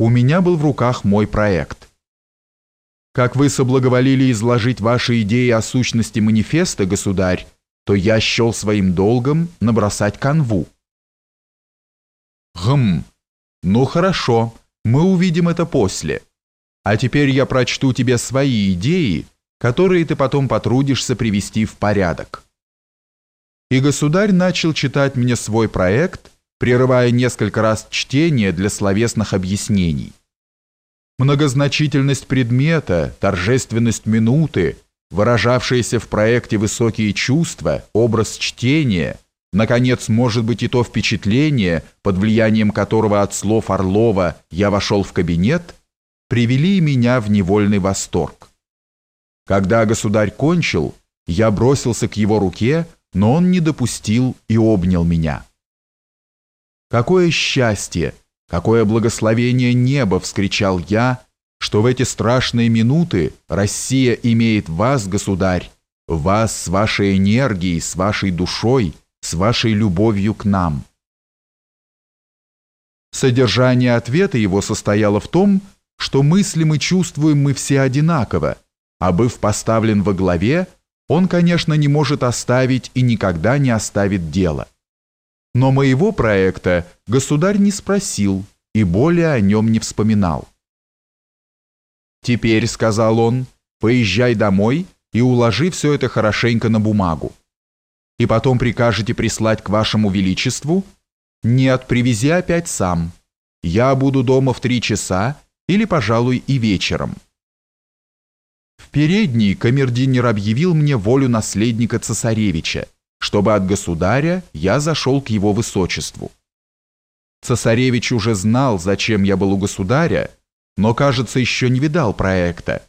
у меня был в руках мой проект. Как вы соблаговолили изложить ваши идеи о сущности манифеста, государь, то я счел своим долгом набросать канву. Гм, ну хорошо, мы увидим это после. А теперь я прочту тебе свои идеи, которые ты потом потрудишься привести в порядок. И государь начал читать мне свой проект, прерывая несколько раз чтение для словесных объяснений. Многозначительность предмета, торжественность минуты, выражавшиеся в проекте высокие чувства, образ чтения, наконец, может быть и то впечатление, под влиянием которого от слов Орлова я вошел в кабинет, привели меня в невольный восторг. Когда государь кончил, я бросился к его руке, но он не допустил и обнял меня. «Какое счастье!» Какое благословение неба, вскричал я, что в эти страшные минуты Россия имеет вас, государь, вас с вашей энергией, с вашей душой, с вашей любовью к нам. Содержание ответа его состояло в том, что мыслим и чувствуем мы все одинаково, а быв поставлен во главе, он, конечно, не может оставить и никогда не оставит дело. Но моего проекта государь не спросил и более о нем не вспоминал. «Теперь», — сказал он, — «поезжай домой и уложи все это хорошенько на бумагу. И потом прикажете прислать к вашему величеству? Нет, привези опять сам. Я буду дома в три часа или, пожалуй, и вечером». В передней камердинер объявил мне волю наследника цесаревича, чтобы от государя я зашел к его высочеству. Цесаревич уже знал, зачем я был у государя, но, кажется, еще не видал проекта.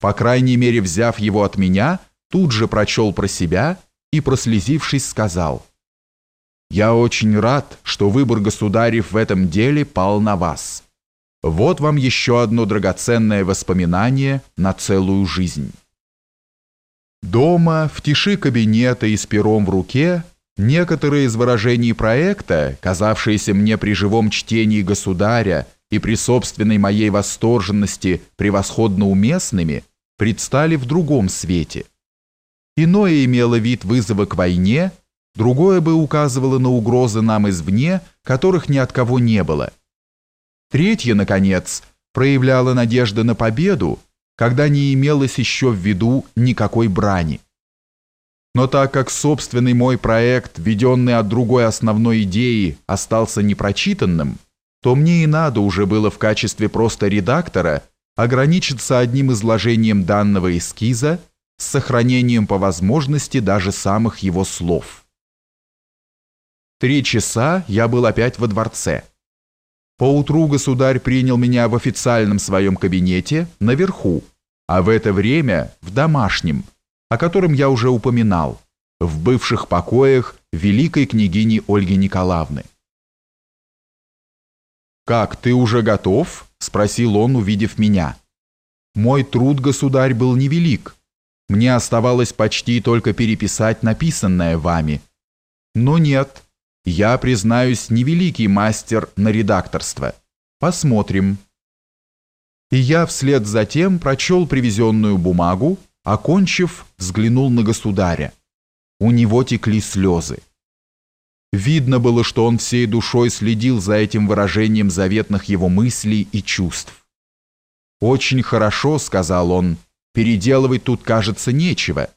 По крайней мере, взяв его от меня, тут же прочел про себя и, прослезившись, сказал, «Я очень рад, что выбор государев в этом деле пал на вас. Вот вам еще одно драгоценное воспоминание на целую жизнь». Дома, в тиши кабинета и с пером в руке, некоторые из выражений проекта, казавшиеся мне при живом чтении государя и при собственной моей восторженности превосходно уместными, предстали в другом свете. Иное имело вид вызова к войне, другое бы указывало на угрозы нам извне, которых ни от кого не было. Третье, наконец, проявляло надежды на победу, когда не имелось еще в виду никакой брани. Но так как собственный мой проект, введенный от другой основной идеи, остался непрочитанным, то мне и надо уже было в качестве просто редактора ограничиться одним изложением данного эскиза с сохранением по возможности даже самых его слов. Три часа я был опять во дворце. Поутру государь принял меня в официальном своем кабинете наверху, а в это время в домашнем, о котором я уже упоминал, в бывших покоях великой княгини Ольги Николаевны. «Как, ты уже готов?» – спросил он, увидев меня. «Мой труд, государь, был невелик. Мне оставалось почти только переписать написанное вами. Но нет, я, признаюсь, невеликий мастер на редакторство. Посмотрим. И я вслед за тем прочел привезенную бумагу, окончив, взглянул на государя. У него текли слезы. Видно было, что он всей душой следил за этим выражением заветных его мыслей и чувств. «Очень хорошо», — сказал он, — «переделывать тут, кажется, нечего».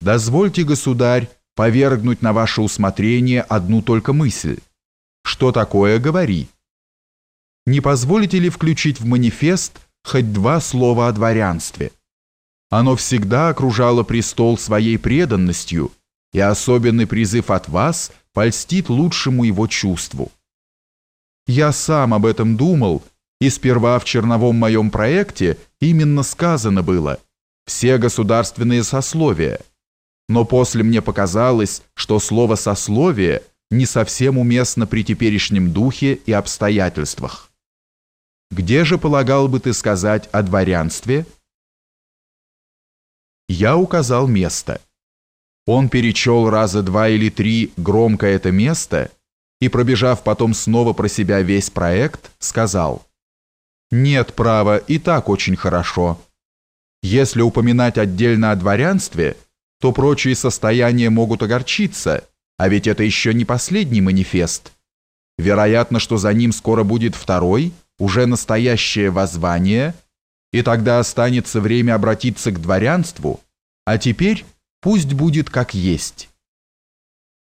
«Дозвольте, государь, повергнуть на ваше усмотрение одну только мысль. Что такое, говори. Не позволите ли включить в манифест хоть два слова о дворянстве? Оно всегда окружало престол своей преданностью, и особенный призыв от вас польстит лучшему его чувству. Я сам об этом думал, и сперва в черновом моем проекте именно сказано было «все государственные сословия», но после мне показалось, что слово «сословие» не совсем уместно при теперешнем духе и обстоятельствах. Где же полагал бы ты сказать о дворянстве? Я указал место. Он перечел раза два или три громко это место и, пробежав потом снова про себя весь проект, сказал Нет права, и так очень хорошо. Если упоминать отдельно о дворянстве, то прочие состояния могут огорчиться, а ведь это еще не последний манифест. Вероятно, что за ним скоро будет второй, уже настоящее воззвание, и тогда останется время обратиться к дворянству, а теперь пусть будет как есть».